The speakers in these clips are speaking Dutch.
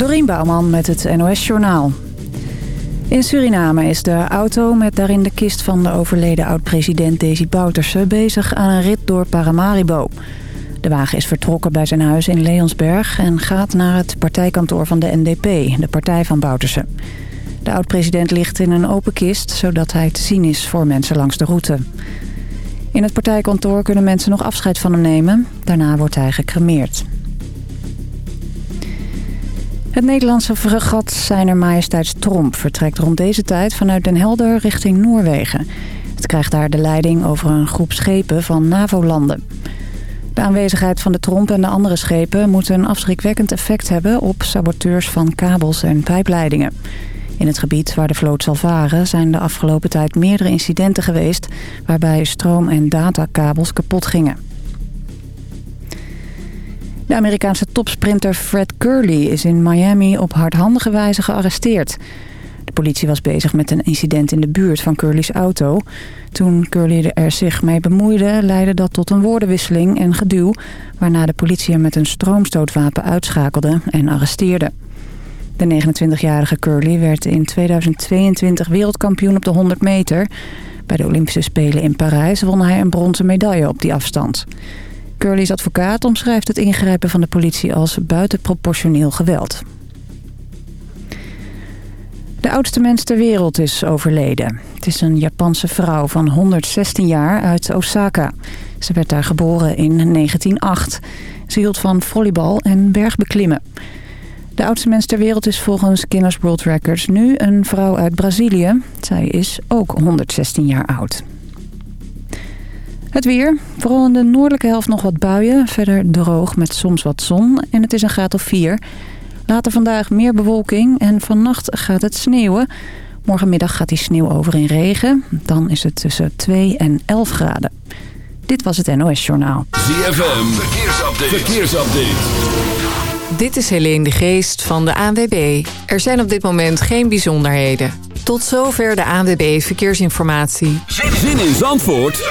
Dorien Bouwman met het NOS Journaal. In Suriname is de auto met daarin de kist van de overleden oud-president Desi Bouterse... bezig aan een rit door Paramaribo. De wagen is vertrokken bij zijn huis in Leonsberg... en gaat naar het partijkantoor van de NDP, de partij van Bouterse. De oud-president ligt in een open kist... zodat hij te zien is voor mensen langs de route. In het partijkantoor kunnen mensen nog afscheid van hem nemen. Daarna wordt hij gecremeerd. Het Nederlandse fregat Zijner Majesteits Tromp vertrekt rond deze tijd vanuit Den Helder richting Noorwegen. Het krijgt daar de leiding over een groep schepen van NAVO-landen. De aanwezigheid van de Tromp en de andere schepen moet een afschrikwekkend effect hebben op saboteurs van kabels en pijpleidingen. In het gebied waar de vloot zal varen zijn de afgelopen tijd meerdere incidenten geweest waarbij stroom- en datakabels kapot gingen. De Amerikaanse topsprinter Fred Curley is in Miami op hardhandige wijze gearresteerd. De politie was bezig met een incident in de buurt van Curley's auto. Toen Curley er zich mee bemoeide, leidde dat tot een woordenwisseling en geduw... waarna de politie hem met een stroomstootwapen uitschakelde en arresteerde. De 29-jarige Curley werd in 2022 wereldkampioen op de 100 meter. Bij de Olympische Spelen in Parijs won hij een bronzen medaille op die afstand. Curly's advocaat omschrijft het ingrijpen van de politie als buitenproportioneel geweld. De oudste mens ter wereld is overleden. Het is een Japanse vrouw van 116 jaar uit Osaka. Ze werd daar geboren in 1908. Ze hield van volleybal en bergbeklimmen. De oudste mens ter wereld is volgens Guinness World Records nu een vrouw uit Brazilië. Zij is ook 116 jaar oud. Het weer. Vooral in de noordelijke helft nog wat buien. Verder droog met soms wat zon. En het is een graad of 4. Later vandaag meer bewolking en vannacht gaat het sneeuwen. Morgenmiddag gaat die sneeuw over in regen. Dan is het tussen 2 en 11 graden. Dit was het NOS Journaal. ZFM. Verkeersupdate. Verkeersupdate. Dit is Helene de Geest van de ANWB. Er zijn op dit moment geen bijzonderheden. Tot zover de ANWB Verkeersinformatie. Zin in Zandvoort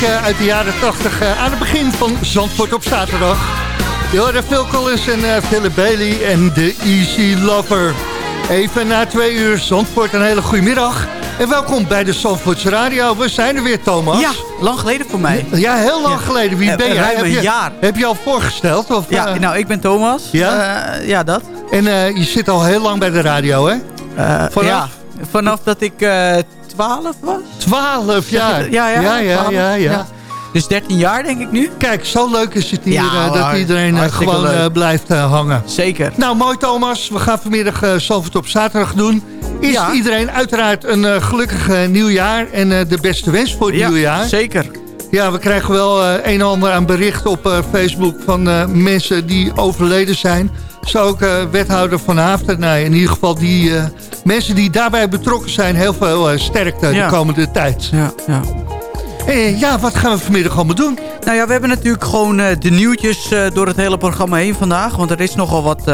Muziek eh, uit de jaren 80 uh, aan het begin van Zandvoort op zaterdag. Je hoorde Phil Collins en uh, Philip Bailey en The Easy Lover. Even na twee uur Zandvoort, een hele goede middag. En welkom bij de Zandvoortse Radio. We zijn er weer, Thomas. Ja, lang geleden voor mij. Ja, heel lang geleden. Wie ben jij? Heb je, jaar. heb je al voorgesteld? Of, ja, nou, ik ben Thomas. Ja? ja, dat. En je zit al heel lang bij de radio, hè? Vanaf? Ja, vanaf dat ik 12 was? 12 jaar? Ja, ja, ja, ja, ja, ja. Dus 13 jaar denk ik nu. Kijk, zo leuk is het hier ja, dat iedereen gewoon uh, blijft hangen. Zeker. Nou, mooi Thomas. We gaan vanmiddag uh, Zalvert op zaterdag doen. Is ja. iedereen uiteraard een gelukkig nieuwjaar en de beste wens voor het ja, nieuwjaar. zeker. Ja, we krijgen wel een en ander aan berichten op Facebook van mensen die overleden zijn. Zo ook wethouder van Haafden. in ieder geval die mensen die daarbij betrokken zijn... heel veel sterkte de komende tijd. Ja, ja. Eh, ja, wat gaan we vanmiddag allemaal doen? Nou ja, we hebben natuurlijk gewoon de nieuwtjes door het hele programma heen vandaag. Want er is nogal wat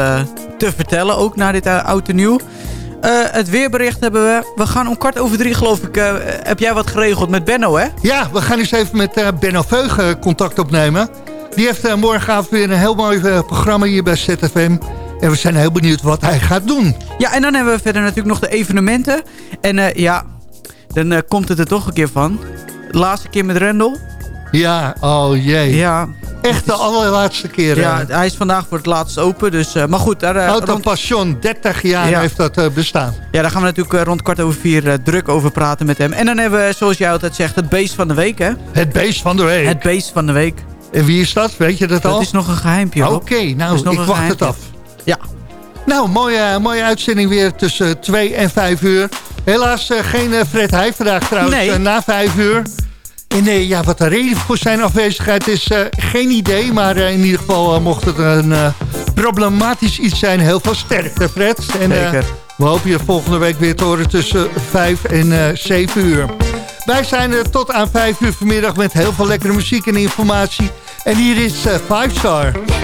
te vertellen, ook na dit oude nieuw. het weerbericht hebben we. We gaan om kwart over drie, geloof ik. heb jij wat geregeld met Benno, hè? Ja, we gaan eens even met Benno Veugen contact opnemen. Die heeft morgenavond weer een heel mooi programma hier bij ZFM. En we zijn heel benieuwd wat hij gaat doen. Ja, en dan hebben we verder natuurlijk nog de evenementen. En ja, dan komt het er toch een keer van laatste keer met Rendel. Ja, oh jee. Ja. Echt de allerlaatste keer. Ja, hij is vandaag voor het laatst open. Dus, uh, maar goed. Daar, uh, Auto rond... Passion, 30 jaar heeft dat uh, bestaan. Ja, daar gaan we natuurlijk rond kwart over vier druk over praten met hem. En dan hebben we, zoals jij altijd zegt, het beest van de week, hè? Het beest van de week. Het beest van de week. En wie is dat? Weet je dat al? Dat is nog een geheimpje. Oké, nou, ik wacht het af. Ja. Nou, mooie, mooie uitzending weer tussen 2 en 5 uur. Helaas geen Fred Heij vandaag trouwens, nee. na 5 uur. En nee, ja, wat de reden voor zijn afwezigheid is, geen idee. Maar in ieder geval mocht het een problematisch iets zijn. Heel veel sterkte, Fred. En, Zeker. we hopen je volgende week weer te horen tussen 5 en 7 uur. Wij zijn er tot aan 5 uur vanmiddag met heel veel lekkere muziek en informatie. En hier is 5 Star.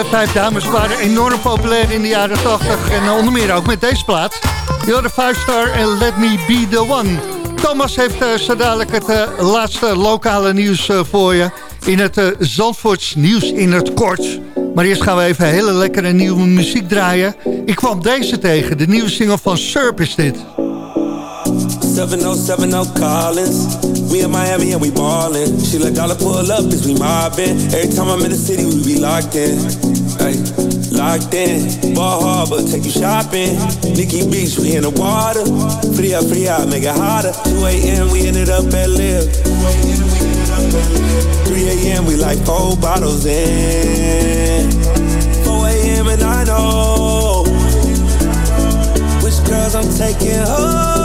Deze vijf dames waren enorm populair in de jaren 80. En onder meer ook met deze plaat. You're the Five Star and Let Me Be The One. Thomas heeft uh, zo dadelijk het uh, laatste lokale nieuws voor je. In het Zandvoorts nieuws in het kort. Maar eerst gaan we even hele lekkere nieuwe muziek draaien. Ik kwam deze tegen. De nieuwe single van Surp is dit. 7070 Collins. We in Miami and we ballin'. She dollar pull up we mobbin'. Every time I'm in the city, we be locked. Hey, locked in. Ball Harbor, take you shopping. Nikki Beach, we in the water. Free up, free out, make it hotter. 2 a.m., we ended up at Live. 3 a.m., we like four bottles in. 4 a.m., and I know oh. which girls I'm taking home.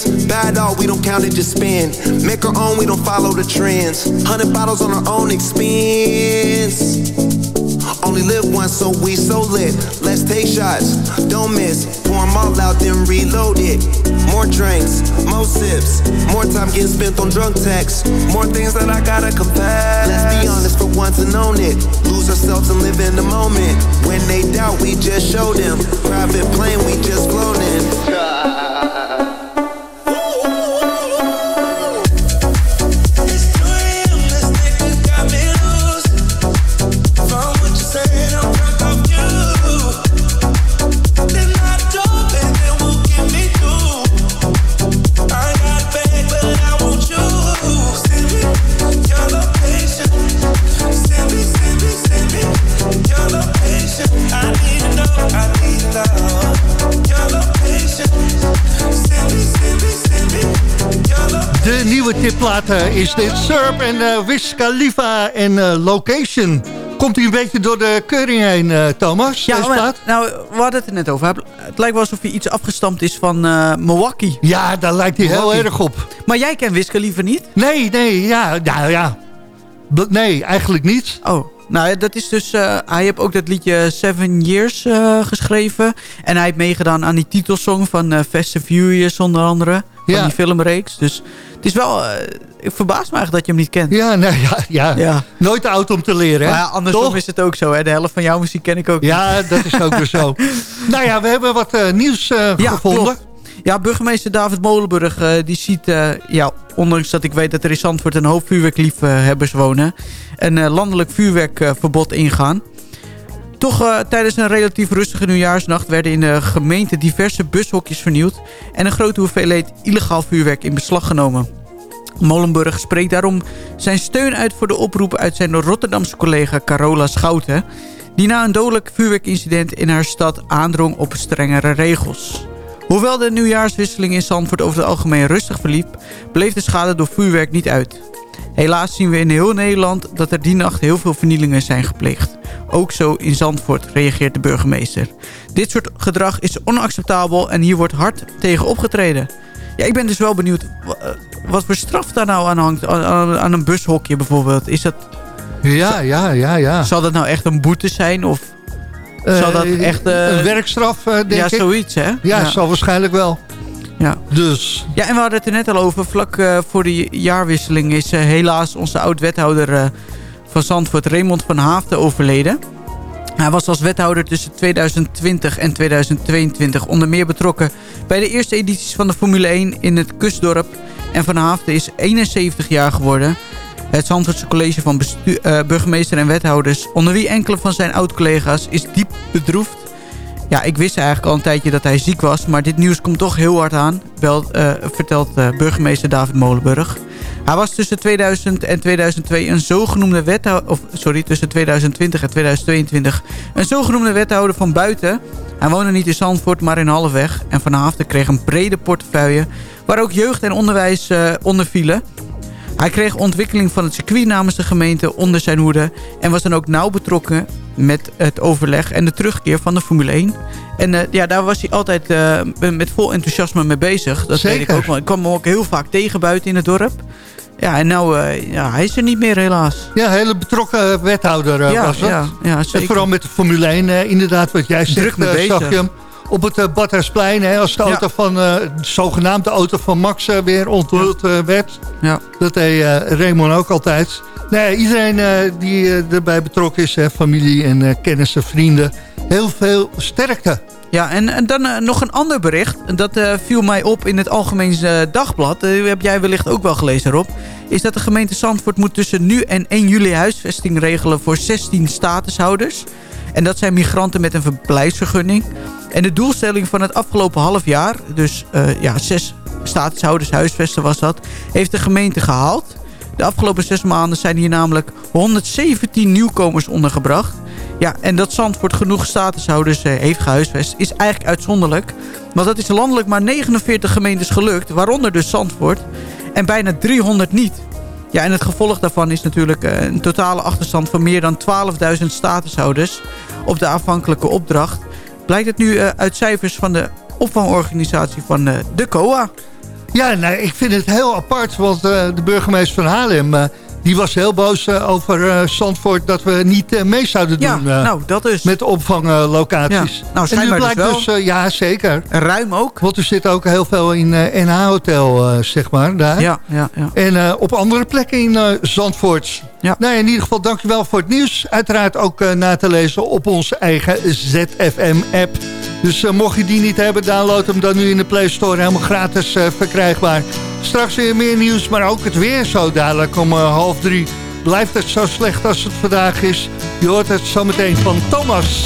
Friends. Bad dog, we don't count it, just spend. Make our own, we don't follow the trends. Hundred bottles on our own expense. Only live once, so we so lit. Let's take shots, don't miss. Pour them all out, then reload it. More drinks, more sips. More time getting spent on drunk texts. More things that I gotta confess. Let's be honest for once and own it. Lose ourselves and live in the moment. When they doubt, we just show them. Private plane, we just flown in. tipplaten is dit. Surp en uh, Wiz Khalifa en uh, Location. Komt u een beetje door de keuring heen, uh, Thomas? Ja, maar, nou, we hadden het er net over. Het lijkt wel alsof hij iets afgestampt is van uh, Milwaukee. Ja, daar lijkt hij heel erg op. Maar jij kent Wiz Khalifa niet? Nee, nee, ja, nou ja. Nee, eigenlijk niet. Oh, nou, dat is dus... Uh, hij heeft ook dat liedje Seven Years uh, geschreven. En hij heeft meegedaan aan die titelsong van uh, Fast and Furious onder andere. Van ja. die filmreeks. Dus het is wel... Uh, ik verbaas me eigenlijk dat je hem niet kent. Ja, nou, ja, ja. ja. nooit oud om te leren. Hè? Maar ja, andersom Toch? is het ook zo. Hè? De helft van jouw muziek ken ik ook Ja, niet. dat is ook weer zo. nou ja, we hebben wat uh, nieuws uh, ja, gevonden. Klopt. Ja, burgemeester David Molenburg, die ziet, ja, ondanks dat ik weet dat er in Zandvoort een hoop vuurwerkliefhebbers wonen, een landelijk vuurwerkverbod ingaan. Toch uh, tijdens een relatief rustige nieuwjaarsnacht werden in de gemeente diverse bushokjes vernieuwd en een grote hoeveelheid illegaal vuurwerk in beslag genomen. Molenburg spreekt daarom zijn steun uit voor de oproep uit zijn Rotterdamse collega Carola Schouten... die na een dodelijk vuurwerkincident in haar stad aandrong op strengere regels. Hoewel de nieuwjaarswisseling in Zandvoort over het algemeen rustig verliep... bleef de schade door vuurwerk niet uit. Helaas zien we in heel Nederland dat er die nacht heel veel vernielingen zijn gepleegd. Ook zo in Zandvoort, reageert de burgemeester. Dit soort gedrag is onacceptabel en hier wordt hard tegen opgetreden. Ja, ik ben dus wel benieuwd eh, wat voor straf daar nou aan hangt. Aan, een bushokje bijvoorbeeld. Is dat... Ja, ja, ja, ja. Zal dat nou echt een boete zijn? Of zal dat uh, echt... Uh, een werkstraf, denk ja, ik. Ja, zoiets, hè? Ja, ja, zal waarschijnlijk wel. Ja. Dus. Ja, en we hadden het er net al over. Vlak uh, voor de jaarwisseling is uh, helaas onze oud-wethouder uh, van Zandvoort, Raymond van Haafden, overleden. Hij was als wethouder tussen 2020 en 2022 onder meer betrokken bij de eerste edities van de Formule 1 in het kustdorp. En Van Haafden is 71 jaar geworden. Het Zandvoortse college van burgemeester en wethouders, onder wie enkele van zijn oud-collega's, is diep bedroefd ja, ik wist eigenlijk al een tijdje dat hij ziek was. Maar dit nieuws komt toch heel hard aan. Wel, uh, vertelt uh, burgemeester David Molenburg. Hij was tussen 2000 en 2002 een zogenoemde wethouder... Of, sorry, tussen 2020 en 2022 een zogenoemde wethouder van buiten... Hij woonde niet in Zandvoort, maar in Halfweg. En Van Haften kreeg een brede portefeuille... waar ook jeugd en onderwijs uh, onder vielen. Hij kreeg ontwikkeling van het circuit namens de gemeente onder zijn hoede... en was dan ook nauw betrokken met het overleg en de terugkeer van de Formule 1. En uh, ja, daar was hij altijd uh, met vol enthousiasme mee bezig. Dat Zeker. weet ik ook wel. Ik kwam hem ook heel vaak tegen buiten in het dorp. Ja, en nou, uh, ja, hij is er niet meer helaas. Ja, hele betrokken wethouder ja, was dat. Ja, ja, zeker. En vooral met de Formule 1, inderdaad, wat jij zegt, zag je hem op het Badhuisplein. Hè, als de, auto van, de zogenaamde auto van Max weer onthuld werd. Ja. Dat deed Raymond ook altijd. Nee, iedereen die erbij betrokken is, hè, familie en kennissen, vrienden. Heel veel sterkte. Ja, en, en dan nog een ander bericht. Dat viel mij op in het Algemeen Dagblad. Heb jij wellicht ook wel gelezen, Rob. Is dat de gemeente Zandvoort moet tussen nu en 1 juli huisvesting regelen voor 16 statushouders. En dat zijn migranten met een verblijfsvergunning. En de doelstelling van het afgelopen half jaar... dus uh, ja, zes statushouders huisvesten was dat... heeft de gemeente gehaald. De afgelopen zes maanden zijn hier namelijk 117 nieuwkomers ondergebracht. Ja, en dat Zandvoort genoeg statushouders uh, heeft gehuisvest... is eigenlijk uitzonderlijk. Want dat is landelijk maar 49 gemeentes gelukt... waaronder dus Zandvoort... en bijna 300 niet. Ja, en het gevolg daarvan is natuurlijk eh, een totale achterstand van meer dan 12.000 statushouders op de afhankelijke opdracht. Blijkt het nu eh, uit cijfers van de opvangorganisatie van eh, de COA. Ja, nou, ik vind het heel apart, want de burgemeester van Haarlem die was heel boos uh, over uh, Zandvoort dat we niet uh, mee zouden doen. Ja, nou, dat is... Met opvanglocaties. Ja. Nou, en nu blijkt dus, dus ja, zeker. En ruim ook. Want er zit ook heel veel in NH-hotel, zeg maar, daar. Ja, ja, ja. En op andere plekken in Zandvoort. Ja. Nou, in ieder geval dankjewel voor het nieuws. Uiteraard ook na te lezen op onze eigen ZFM-app. Dus mocht je die niet hebben, download hem dan nu in de Play Store. Helemaal gratis verkrijgbaar. Straks weer meer nieuws, maar ook het weer zo dadelijk om uh, half drie. Blijft het zo slecht als het vandaag is? Je hoort het zometeen van Thomas.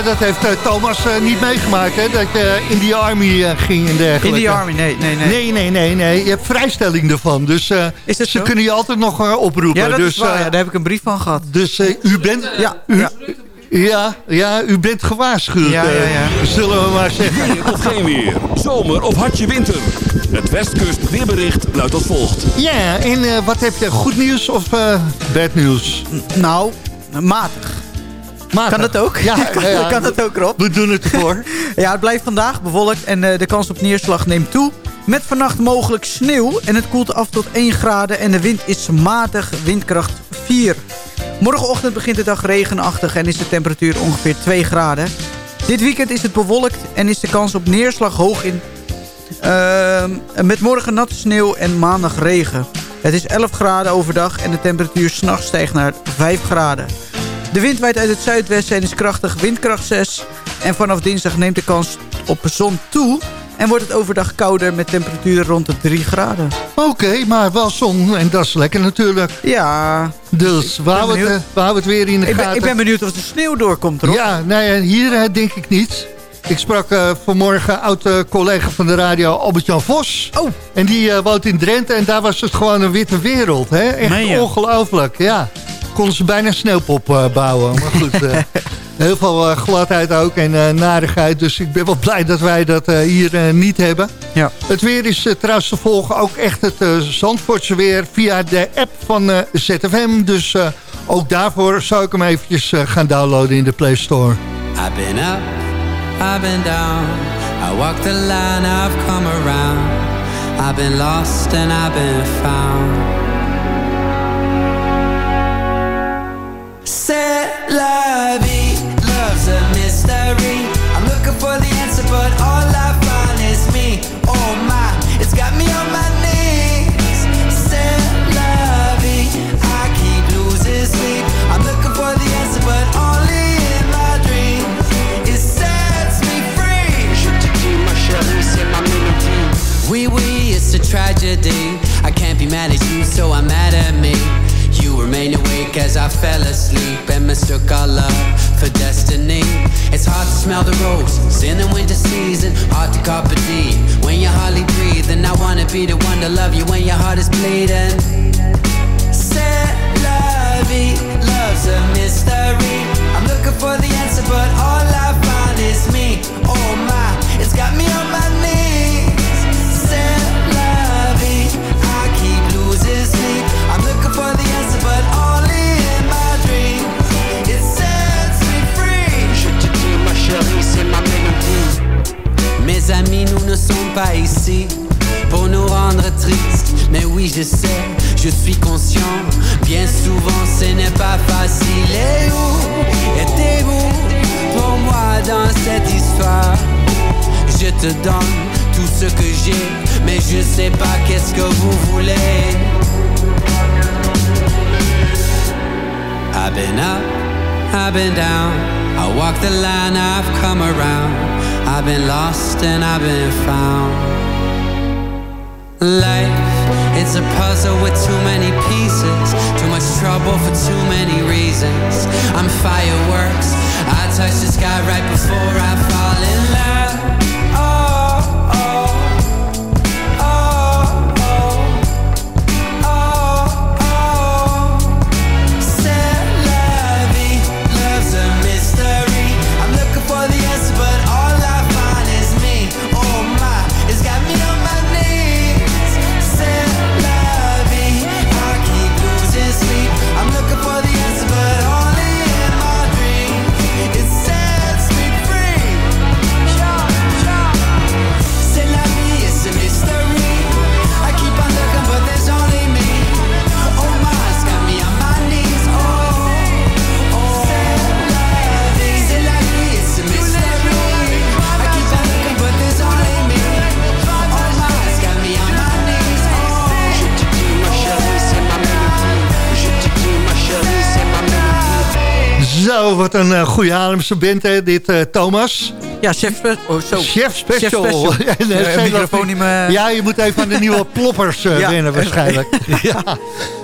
Ja, dat heeft uh, Thomas uh, niet meegemaakt, hè? Dat je in die army uh, ging en dergelijke. In die army, nee, nee, nee. Nee, nee, nee, nee. Je hebt vrijstelling ervan. Dus is dat ze kunnen je altijd nog oproepen. Ja, dat dus, is waar. Ja, daar heb ik een brief van gehad. Dus u bent... Ja, u, ja. Ja, ja, u bent gewaarschuwd, Ja, ja, ja. eh, zullen we maar zeggen. Weer of geen weer. Zomer of hartje winter. Het Westkust weerbericht luidt als volgt. Ja, en eh, wat heb je? Goed nieuws of eh bad nieuws? Nou, matig. Kan dat ook? Ja, ja. kan dat ook, Rob? We doen het ervoor. Ja, het blijft vandaag bewolkt en eh, de kans op neerslag neemt toe. Met vannacht mogelijk sneeuw en het koelt af tot 1 graden en de wind is matig, windkracht 4. Morgenochtend begint de dag regenachtig en is de temperatuur ongeveer 2 graden. Dit weekend is het bewolkt en is de kans op neerslag hoog in... Ehm, met morgen natte sneeuw en maandag regen. Het is 11 graden overdag en de temperatuur s'nachts stijgt naar 5 graden. De wind waait uit het zuidwesten en is krachtig windkracht 6. En vanaf dinsdag neemt de kans op zon toe... en wordt het overdag kouder met temperaturen rond de 3 graden. Oké, maar wel zon en dat is lekker natuurlijk. Ja, Dus we houden, het, benieuwd. eh, we houden het weer in de ik ben, gaten. ik ben benieuwd of de sneeuw doorkomt, Rob. Ja, nee, hier eh, denk ik niet. Ik sprak eh, vanmorgen oud-collega van de radio Albert-Jan Vos. Oh. En die eh, woont in Drenthe en daar was het gewoon een witte wereld. Hè? Echt ongelooflijk, ja. Konden ze bijna een sneeuwpop eh, bouwen. Maar goed, eh, heel veel eh, gladheid ook en eh, narigheid. Dus ik ben wel blij dat wij dat eh, hier niet hebben. Ja. Het weer is trouwens te volgen ook echt het Zandvoortse weer via de app van eh, ZFM. Dus eh, ook daarvoor zou ik hem eventjes gaan downloaden in de Play Store. I've been up, I've been down. I walked the line, I've come around. I've been lost and I've been found. La vie, love's a mystery. I'm looking for the answer, but all I find is me. Oh my, it's got me on my knees. C'est la vie, I keep losing sleep. I'm looking for the answer, but only in my dreams. It sets me free. Oui, oui, it's a tragedy. I can't be mad at you, so I'm mad awake as I fell asleep and mistook our love for destiny. It's hard to smell the roses in the winter season, hard to carpe diem when you're hardly breathing. I wanna be the one to love you when your heart is bleeding. La vie, love's a mystery. I'm looking for the answer, but all I find is me. Oh my, it's got me on my knees. Amis, nous ne sommes pas ici pour nous rendre tristes. Mais oui, je sais, je suis conscient. Bien souvent, ce n'est pas facile. Et où étiez-vous pour moi dans cette histoire? Je te donne tout ce que j'ai, mais je sais pas qu'est-ce que vous voulez. I've been up, I've been down. I walk the line, I've come around. I've been lost and I've been found. Life, it's a puzzle with too many pieces. Too much trouble for too many reasons. I'm fireworks. I touch the sky right before I fall in love. Een uh, goede Haarlemse band hè, dit uh, Thomas. Ja, chef, oh, zo. chef special. Chef special. Ja, microfoon in mijn- Ja, je moet even aan de nieuwe ploppers eh, Ja. wennen waarschijnlijk. ja.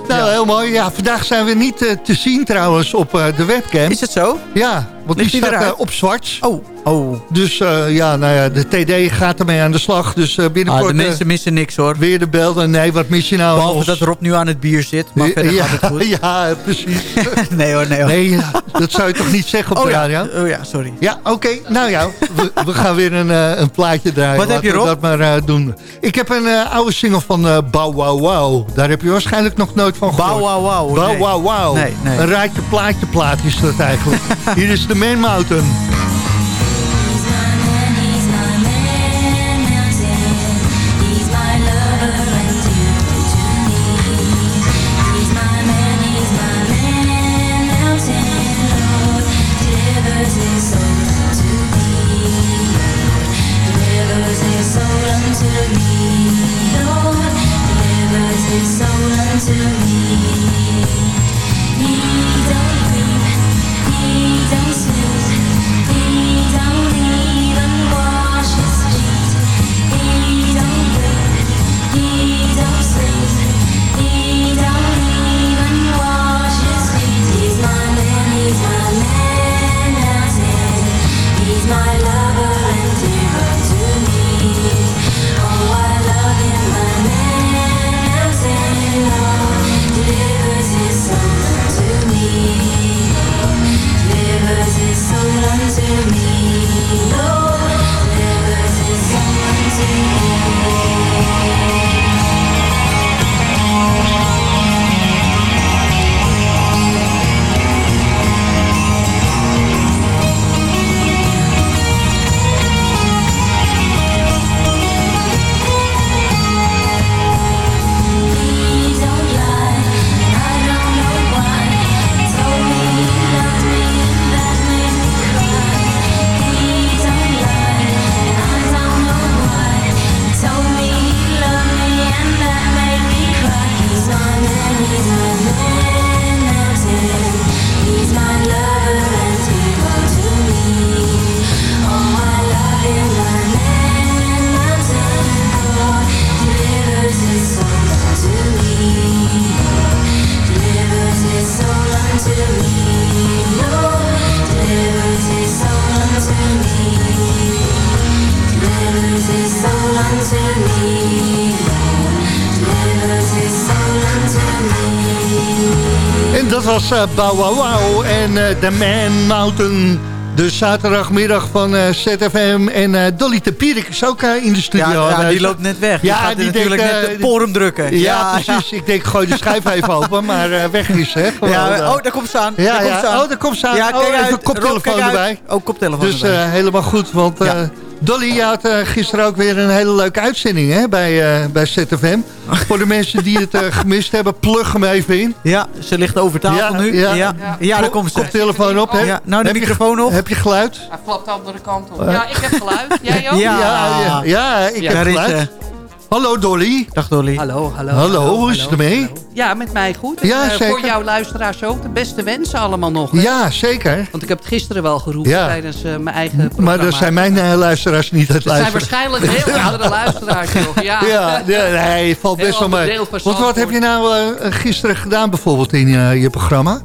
Nou, heel mooi. Ja, vandaag zijn we niet eh, te zien trouwens op eh, de webcam. Is het zo? Ja, want Ligt die staat op zwart. Oh, oh. Dus ja, nou ja, de TD gaat ermee aan de slag. Dus eh, Ah, binnenkort de mensen missen niks hoor. weer de bel. Nee, wat mis je nou? Behalve dat Rob nu aan het bier zit. Maar verder ja, gaat het goed. ja, precies. nee hoor, nee hoor. Nee, ja, dat zou je toch niet zeggen op oh, de ja. radio? oh ja, sorry. Ja, oké. Nou ja, we, we gaan weer een, eh, een plaatje draaien. Wat heb je, Rob? dat maar eh, doen. Ik heb een eh, oude single van eh Bow Wow Wow. Daar heb je waarschijnlijk nog nooit van gehoord. Bow wow wow. Bow nee. Wow Wow. Nee, nee. Een raadje plaatje plaat is dat eigenlijk. Hier is de Man Mountain. Was eh Wow en eh The Man Mountain. De zaterdagmiddag van eh, ZFM. En eh, Dolly de Pierik is ook eh, in de studio. Ja, ja, die loopt net weg. Die Ja, gaat die natuurlijk net eh, het forum drukken. Ja, precies. Ik denk, gooi de schijf even open, maar eh, weg is hè. Gewoon, Ja, eh. oh, daar komt ze aan. Ja, daar komt ze aan. Oh, daar komt ze aan. Ja, Oh, even uit. een koptelefoon Rob, erbij. Oh, koptelefoon Dus eh, helemaal goed, want eh, Ja. Dolly, je had eh, gisteren ook weer een hele leuke uitzending hè, bij, eh, bij ZFM. Voor de mensen die het eh, gemist hebben, plug hem even in. ja, ze ligt over tafel Ja, nu. ja. Ja, ja. daar komt ze. Koptelefoon op, hè? Ja, nou de Heb je- microfoon op. Heb je geluid? Hij flapt de andere kant op. Ja, ik heb geluid. Jij ook? Ja. ja, ja, ik Ja, heb is geluid. Hallo Dolly. Dag Dolly. Hallo, hallo. Hallo, hoe is het ermee? hallo. Ja, met mij goed. En, Ja, eh, zeker. Voor jouw luisteraars ook. De beste wensen allemaal nog. hè? Ja, zeker. Want ik heb het gisteren wel geroepen Ja. tijdens eh, mijn eigen programma. Maar er zijn mijn eh, luisteraars niet het Er zijn luisteren. waarschijnlijk heel andere luisteraars, joh. Ja. Ja, nee, valt best wel mee. Want wat heb je nou gisteren gedaan bijvoorbeeld in je programma?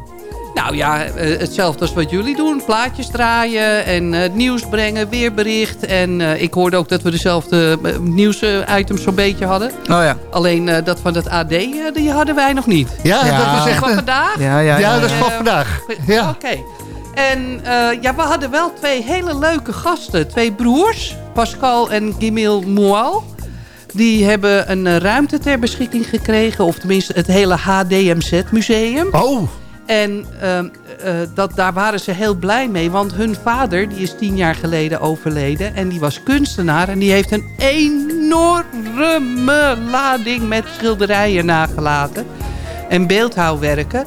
Nou ja, eh, hetzelfde als wat jullie doen. Plaatjes draaien en eh, nieuws brengen, weerbericht. En eh, ik hoorde ook dat we dezelfde uh, nieuwsitems zo'n beetje hadden. Oh ja. Alleen dat van het AD, eh, die hadden wij nog niet. Ja, Ja. dat is echt... Van vandaag? Ja, ja, ja, ja. dat is van vandaag. Ja. Oké. En ja, we hadden wel twee hele leuke gasten. Twee broers, Pascal en Gimil Moual. Die hebben een ruimte ter beschikking gekregen. Of tenminste het hele HDMZ-museum. Oh, En ehm, eh, dat, daar waren ze heel blij mee. Want hun vader, die is tien jaar geleden overleden. En die was kunstenaar. En die heeft een enorme lading met schilderijen nagelaten. En beeldhouwwerken.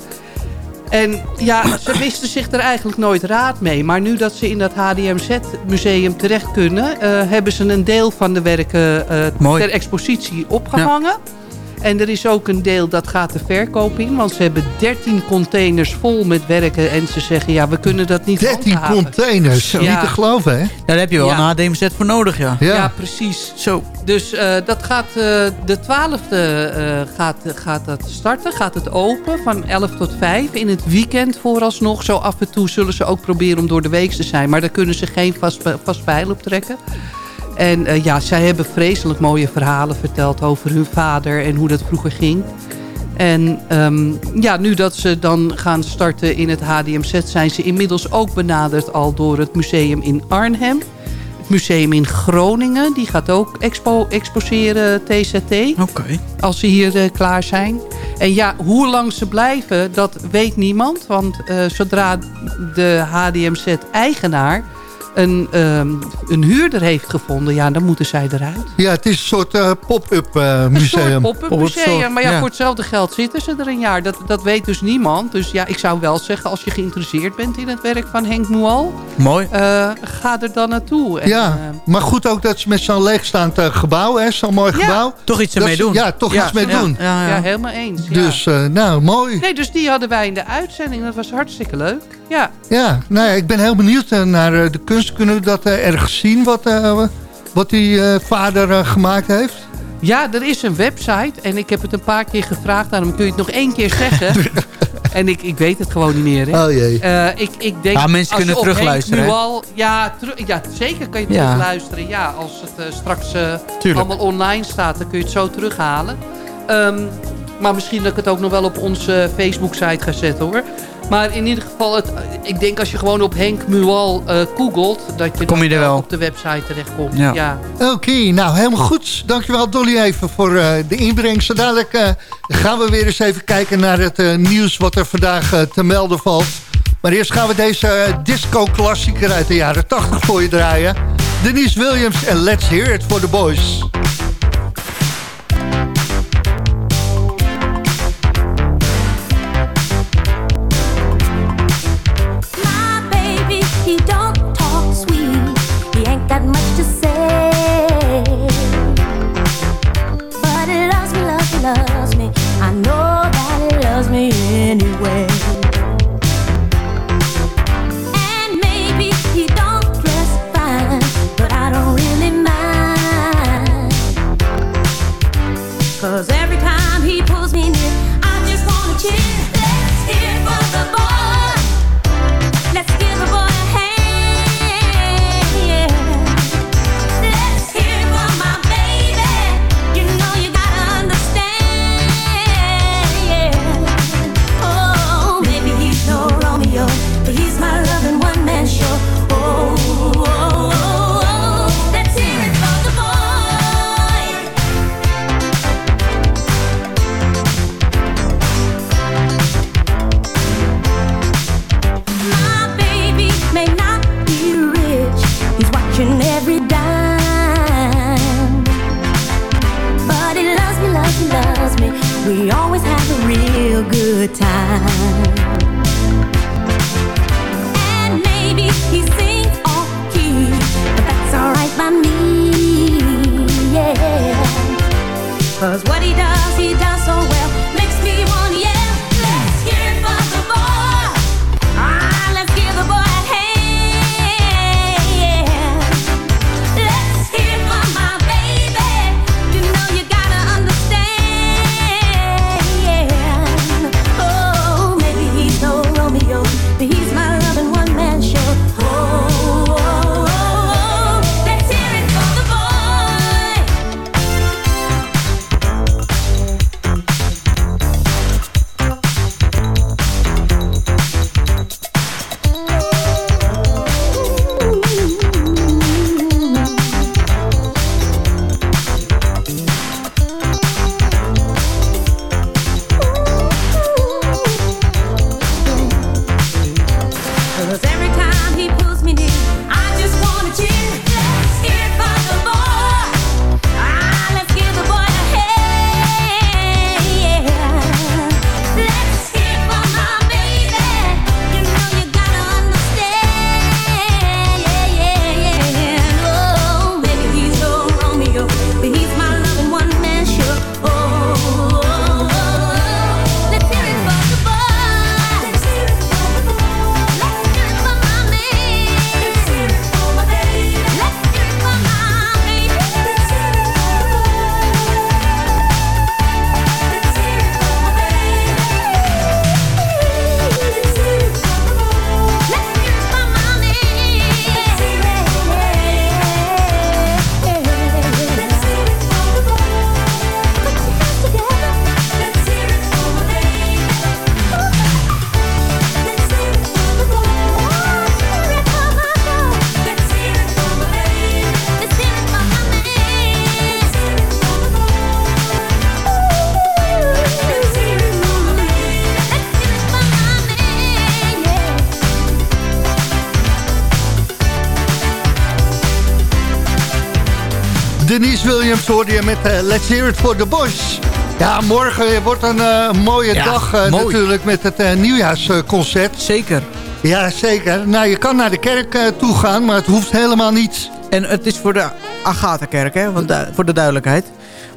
En ja, ze wisten zich er eigenlijk nooit raad mee. Maar nu dat ze in dat HDMZ-museum terecht kunnen... eh, hebben ze een deel van de werken eh, ter expositie opgehangen. En er is ook een deel dat gaat de verkoop in. Want ze hebben 13 containers vol met werken. En ze zeggen, ja, we kunnen dat niet 13 handhaven. containers, Ja. niet te geloven, hè? Daar heb je wel Ja. een ADMZ voor nodig, ja. Ja. Ja, precies. Zo. Dus eh, dat gaat, eh, de 12e eh, gaat, gaat dat starten, gaat het open van 11 tot 5. In het weekend vooralsnog. Zo af en toe zullen ze ook proberen om door de week te zijn. Maar daar kunnen ze geen vast, vast pijl op trekken. En eh, ja, zij hebben vreselijk mooie verhalen verteld over hun vader en hoe dat vroeger ging. En ehm, ja, nu dat ze dan gaan starten in het HDMZ... zijn ze inmiddels ook benaderd al door het museum in Arnhem. Het museum in Groningen, die gaat ook expo exposeren TZT. Oké. Als ze hier eh, klaar zijn. En ja, hoe lang ze blijven, dat weet niemand. Want eh, zodra de HDMZ-eigenaar een, ehm, een huurder heeft gevonden... ja, dan moeten zij eruit. Ja, het is een soort eh, pop-up eh, Een museum. soort pop-up Pop-up museum. soort, Maar ja, ja. voor hetzelfde geld zitten ze er een jaar. Dat, dat weet dus niemand. Dus ja, ik zou wel zeggen, als je geïnteresseerd bent in het werk van Henk Moal... Mooi. eh, ga er dan naartoe. En, ja, maar goed ook dat ze met zo'n leegstaand gebouw, hè, zo'n mooi Ja. gebouw. Toch iets ermee doen. ja, toch iets mee ja, doen. Ja, ja. ja, helemaal eens. ja. Dus, eh, nou, mooi. Nee, dus die hadden wij in de uitzending. Dat was hartstikke leuk. Ja, Ja, nou ja, ik ben heel benieuwd eh, naar eh, de kunst. Kunnen we dat eh, ergens zien, wat, eh, wat die eh, vader gemaakt heeft? Ja, er is een website en ik heb het een paar keer gevraagd. Daarom kun je het nog één keer zeggen. en ik, ik weet het gewoon niet meer. Hè. Oh jee. Eh, ik, ik denk, Ja, mensen kunnen terugluisteren, hè? Nu al, ja, teru- ja, zeker kan je Ja. terugluisteren. Ja, als het eh, straks eh, allemaal online staat, dan kun je het zo terughalen. Ehm, maar misschien dat ik het ook nog wel op onze Facebook-site ga zetten hoor. Maar in ieder geval, het, ik denk als je gewoon op Henk Mual eh googelt... dat je, Kom je dan er wel. op de website terechtkomt. Ja. ja. Oké, nou helemaal goed. Dankjewel Dolly even voor eh, de inbreng. Zo dadelijk eh, gaan we weer eens even kijken naar het eh, nieuws wat er vandaag te melden valt. Maar eerst gaan we deze disco-klassieker uit de jaren 80 voor je draaien. Denise Williams en Let's Hear It for the Boys. Denise Williams hoorde je met eh, Let's Hear It for the Boys. Ja, morgen wordt een eh, mooie Ja, dag eh, mooi. natuurlijk met het nieuwjaarsconcert. Zeker. Ja, zeker. Nou, je kan naar de kerk toe gaan, maar het hoeft helemaal niet. En het is voor de Agatha-kerk, hè? Want, voor de duidelijkheid.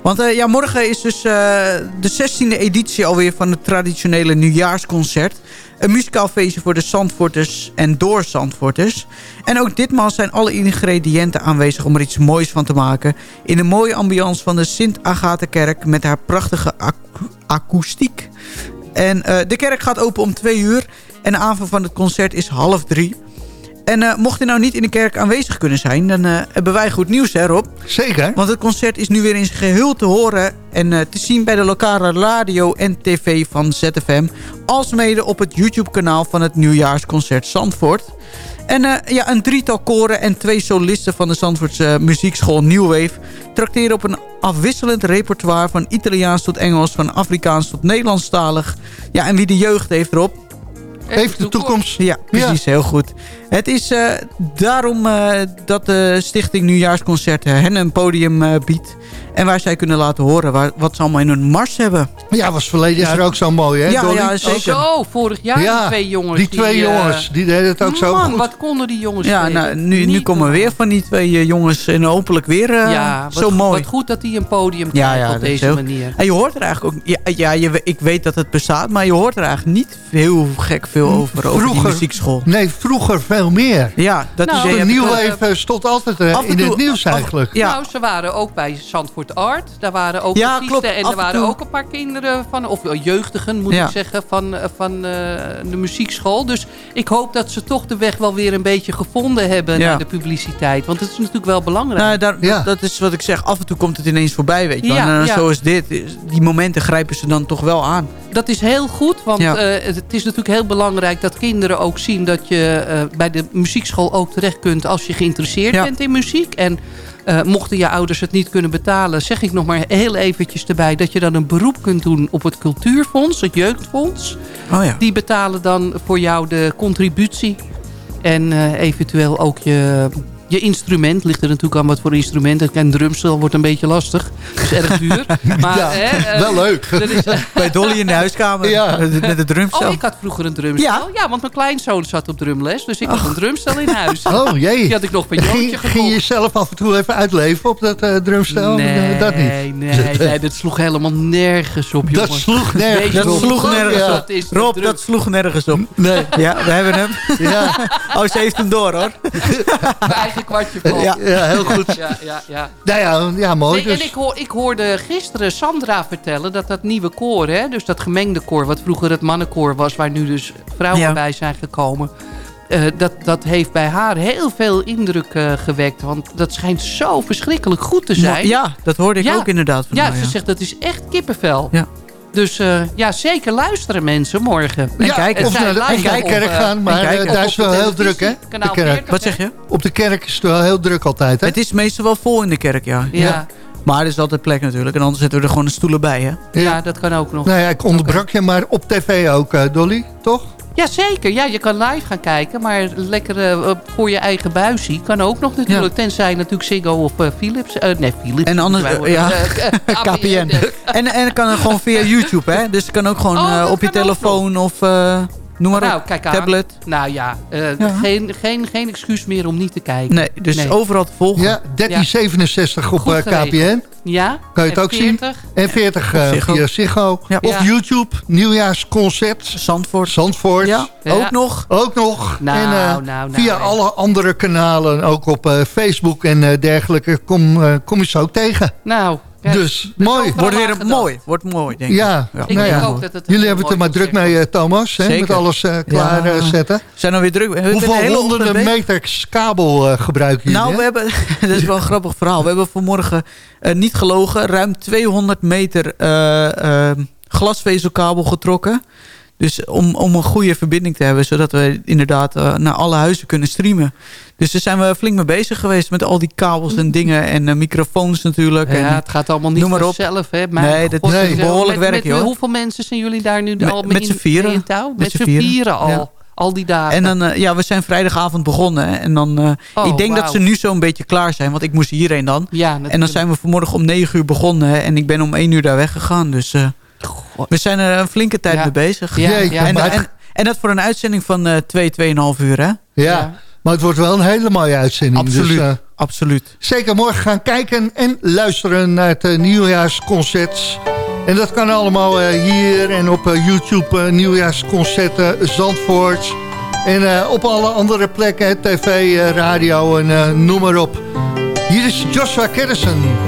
Want eh, ja, morgen is dus eh, de 16e editie alweer van het traditionele nieuwjaarsconcert. Een muzikaal feestje voor de Zandvoorters en door Zandvoorters. En ook ditmaal zijn alle ingrediënten aanwezig om er iets moois van te maken. In de mooie ambiance van de Sint-Agatha-kerk met haar prachtige akoe- akoestiek. En eh, de kerk gaat open om twee uur. En de aanvang van het concert is half drie. En eh, mocht u nou niet in de kerk aanwezig kunnen zijn... dan eh, hebben wij goed nieuws, hè Rob? Zeker. Want het concert is nu weer in zijn geheel te horen... en eh, te zien bij de lokale radio en tv van ZFM... alsmede op het YouTube-kanaal van het Nieuwjaarsconcert Zandvoort. En ja, een drietal koren en twee solisten van de Zandvoortse muziekschool New Wave... trakteren op een afwisselend repertoire van Italiaans tot Engels... van Afrikaans tot Nederlandstalig. Ja, en wie de jeugd heeft, Rob... Heeft de toekomst. Ja, precies. Heel goed. Het is eh, daarom eh, dat de stichting Nieuwjaarsconcert eh, hen een podium eh, biedt. En waar zij kunnen laten horen waar, wat ze allemaal in hun mars hebben. Ja, was verleden jaar ook zo mooi, hè Ja, Dolly? ja, zeker. Zo, vorig jaar Ja, die twee jongens. Die twee eh, jongens, die deden het ook zo goed. wat konden die jongens Ja, nou, nu, nu komen weer van die twee jongens en hopelijk weer eh, ja, wat, zo goed- mooi. Wat goed dat die een podium Ja, krijgen ja, op deze heel- manier. En je hoort er eigenlijk ook... Ja, ja je, ik weet dat het bestaat, maar je hoort er eigenlijk niet heel gek veel over, over die Vroeger- muziekschool. Nee, vroeger veel meer. Ja, dat Nou, is... De ik nieuw ook- even stond altijd eh, in toe- het nieuws af- eigenlijk. Ja. Nou, ze waren ook bij Zandvoort Art. Daar waren ook Ja, artiesten. klopt. En er en waren toe. ook een paar kinderen van, of jeugdigen moet Ja. ik zeggen, van, eh, van eh, de muziekschool. Dus ik hoop dat ze toch de weg wel weer een beetje gevonden hebben Ja. naar de publiciteit. Want het is natuurlijk wel belangrijk. Nou, daar, Ja. Dat is wat ik zeg. Af en toe komt het ineens voorbij, weet je. wel. En ja. zoals dit. Die momenten grijpen ze dan toch wel aan. Dat is heel goed, want Ja. eh, het is natuurlijk heel belangrijk dat kinderen ook zien dat je eh, bij de muziekschool ook terecht kunt als je geïnteresseerd Ja. bent in muziek. En eh, mochten je ouders het niet kunnen betalen, zeg ik nog maar heel eventjes erbij dat je dan een beroep kunt doen op het cultuurfonds, het jeugdfonds. Oh ja. Die betalen dan voor jou de contributie en eventueel ook je, je instrument. Ligt er natuurlijk aan wat voor instrument. Een drumstel wordt een beetje lastig. Dat is erg duur. Maar, Ja, hè, eh, wel leuk. is, Bij Dolly in de huiskamer. Ja. Met de drumstel. Oh, ik had vroeger een drumstel. Ja? Ja, want mijn kleinzoon zat op drumles. Dus ik had een drumstel in huis. Oh jee. Die had ik nog bij gekocht. ging je zelf af en toe even uitleven op dat eh, drumstel? Nee, Eh, dat niet. nee, nee, dat sloeg helemaal nergens op, jongen. Dat sloeg nergens dat hoe sloeg nergens Ja. op. Rob, dat sloeg nergens op. Nee. Ja, we hebben hem. Ja, Oh, ze heeft hem door, hoor. Eigen kwartje valt. Ja. Ja. heel goed. Ja, ja, ja. Nou ja, ja mooi. Nee, en dus. ik, hoor, ik hoorde gisteren Sandra vertellen dat dat nieuwe koor, hè, dus dat gemengde koor, wat vroeger het mannenkoor was, waar nu dus vrouwen Ja. bij zijn gekomen. eh, dat, dat heeft bij haar heel veel indruk eh, gewekt. Want dat schijnt zo verschrikkelijk goed te zijn. Ja, dat hoorde ik Ja. ook inderdaad van Ja, haar, ze zegt dat is echt kippenvel. Ja. Dus eh, ja, zeker luisteren mensen morgen. En ja, kijken. of naar de, kerk eh, gaan, maar kijken. eh, daar is wel heel druk, hè? De kerk. 40, Wat zeg je? Op de kerk is het wel heel druk altijd, hè? Het is meestal wel vol in de kerk, ja. Ja. Maar er is altijd plek natuurlijk. En anders zetten we er gewoon de stoelen bij, hè. Ja. dat kan ook nog. Nou ja, ik onderbrak je, maar op tv ook, Dolly, toch? Ja, zeker. Ja, je kan live gaan kijken, maar lekker eh, voor je eigen buisie kan ook nog natuurlijk. Tenzij natuurlijk Ziggo of eh, Philips. eh, nee, Philips. En anders, ja. KPN. En, en kan gewoon via YouTube, hè. Dus het kan ook gewoon Oh, op je telefoon of... noem maar Nou, op. kijk aan. Tablet. Nou ja, eh, Ja. Geen, geen, geen excuus meer om niet te kijken. Nee, dus Nee. overal te volgen. Ja, 1367 op eh. KPN. Ja? Kan je het En ook zien? 40? En 40 eh, Ziggo. via Ziggo. Ja. Of Ja. YouTube, nieuwjaarsconcert. Zandvoort. Zandvoort. Ja, Ja. ook nog. Ook nog. Nou, en, eh, nou, nou, via alle andere kanalen, ook op eh, Facebook en eh, dergelijke, kom, kom je ze ook tegen. Nou, kijk, dus mooi. Wordt weer een mooi. Wordt mooi, denk ik. Ja, Ja. Ik nou denk ja. ook dat het een Jullie hebben het er maar druk mee, eh, Thomas. Hè, met alles eh, klaar Ja. zetten. We zijn alweer druk. We hebben een Hoeveel honderden meters kabel eh, gebruiken jullie? Nou, we hebben, dat is wel een grappig verhaal. We hebben vanmorgen, niet gelogen, ruim 200 meter glasvezelkabel getrokken. Dus om, om een goede verbinding te hebben, zodat we inderdaad eh, naar alle huizen kunnen streamen. Dus daar zijn we flink mee bezig geweest met al die kabels en dingen en eh, microfoons natuurlijk. Ja, en, het gaat allemaal niet maar vanzelf. Hè. Nee, dat God, is eh, behoorlijk met, werk, met, joh. Hoeveel mensen zijn jullie daar nu Met- al met in- z'n vieren. in touw? Met Met z'n vieren. vieren al. Ja. al die dagen. En dan, eh, ja, we zijn vrijdagavond begonnen. hè. En dan, Oh, ik denk dat ze nu zo'n beetje klaar zijn. Want ik moest hierheen dan. ja, En dan zijn we vanmorgen om 9 uur begonnen. hè. En ik ben om 1 uur daar weggegaan. Dus we zijn er een flinke tijd Ja. mee bezig. Ja. En, maar, en, en dat voor een uitzending van eh 2, 2,5 uur, hè? ja, maar het wordt wel een hele mooie uitzending. Absoluut. Dus, eh, Absoluut. zeker morgen gaan kijken en luisteren naar het eh, nieuwjaarsconcert. En dat kan allemaal eh, hier en op eh, YouTube eh, nieuwjaarsconcerten Zandvoort. En eh, op alle andere plekken, tv, eh, radio en eh, noem maar op. Hier is Joshua Kerrison.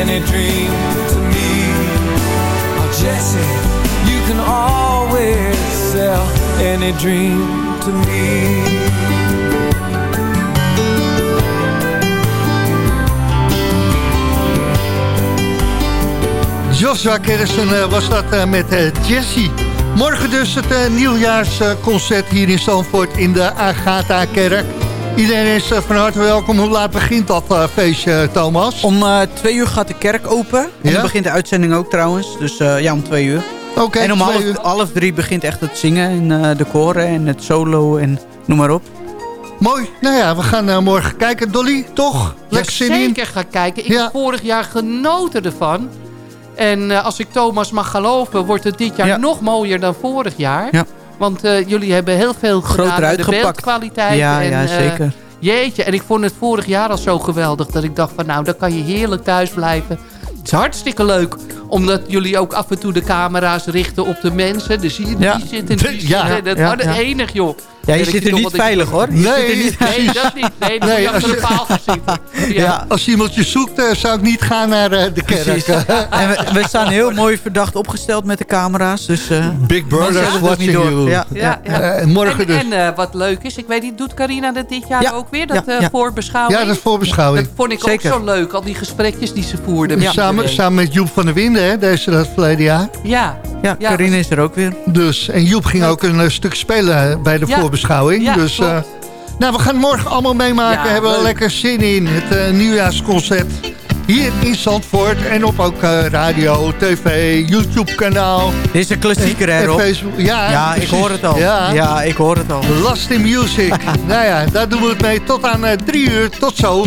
any dream to me. Oh, Jesse, you can always sell any dream to me. Joshua Kerrison eh, was dat eh, met eh, Jessie. Morgen dus het nieuwjaarsconcert hier in Zandvoort in de Agatha-kerk. Iedereen is eh, van harte welkom. Hoe laat begint dat eh, feestje, Thomas? Om eh, twee uur gaat de kerk open. En Ja? dan begint de uitzending ook trouwens. Dus eh, ja, om twee uur. Oké, en om half, uur. half drie begint echt het zingen. En eh, de koren en het solo en noem maar op. Mooi. Nou ja, we gaan eh, morgen kijken. Dolly, toch? Lekker zin in? zeker ga kijken. Ik Ja. heb vorig jaar genoten ervan. En eh, als ik Thomas mag geloven, wordt het dit jaar Ja. nog mooier dan vorig jaar. Ja. Want eh, jullie hebben heel veel gedaan Groter aan de beeldkwaliteit. Ja, en, ja, eh, zeker. jeetje, en ik vond het vorig jaar al zo geweldig dat ik dacht van nou, dan kan je heerlijk thuis blijven. Het is hartstikke leuk, omdat jullie ook af en toe de camera's richten op de mensen. Dan zie je Ja. die zitten, die Ja, zitten. Dat ja. enig, joh. Ja, je zit er niet veilig hoor. Je Nee, zit er niet Nee, dat niet. Nee, Nee, moet je als achter je- de paal. Ja. Ja. Als iemand je zoekt, eh, zou ik niet gaan naar eh, de kerk. En we, we staan heel mooi verdacht opgesteld met de camera's. Dus eh Big Brother is het watching you. Ja, Ja, ja. Morgen en, dus. en wat leuk is, ik weet niet, doet Carina dat dit jaar Ja. ook weer? Dat Ja, eh, ja. voorbeschouwing? Ja, dat is voorbeschouwing. Dat vond ik Zeker. ook zo leuk, al die gesprekjes die ze voerden. met samen, samen met Joep van der Winden, hè, deze dat verleden jaar. Ja, ja, Ja, Carine is er ook weer. Dus, en Joep ging ook een eh, stuk spelen eh, bij de Ja. voorbeschouwing. Ja, dus, eh, nou, we gaan het morgen allemaal meemaken. Ja, hebben we lekker zin in. Het eh, nieuwjaarsconcert hier in Zandvoort. En op ook eh, radio, tv, YouTube-kanaal. Dit is een klassieker hè en Rob? Facebook. Ja, Ja, ik hoor het al. Ja. Ja, ik hoor het al. Last in Music. nou ja, daar doen we het mee. Tot aan eh, drie uur. Tot zo.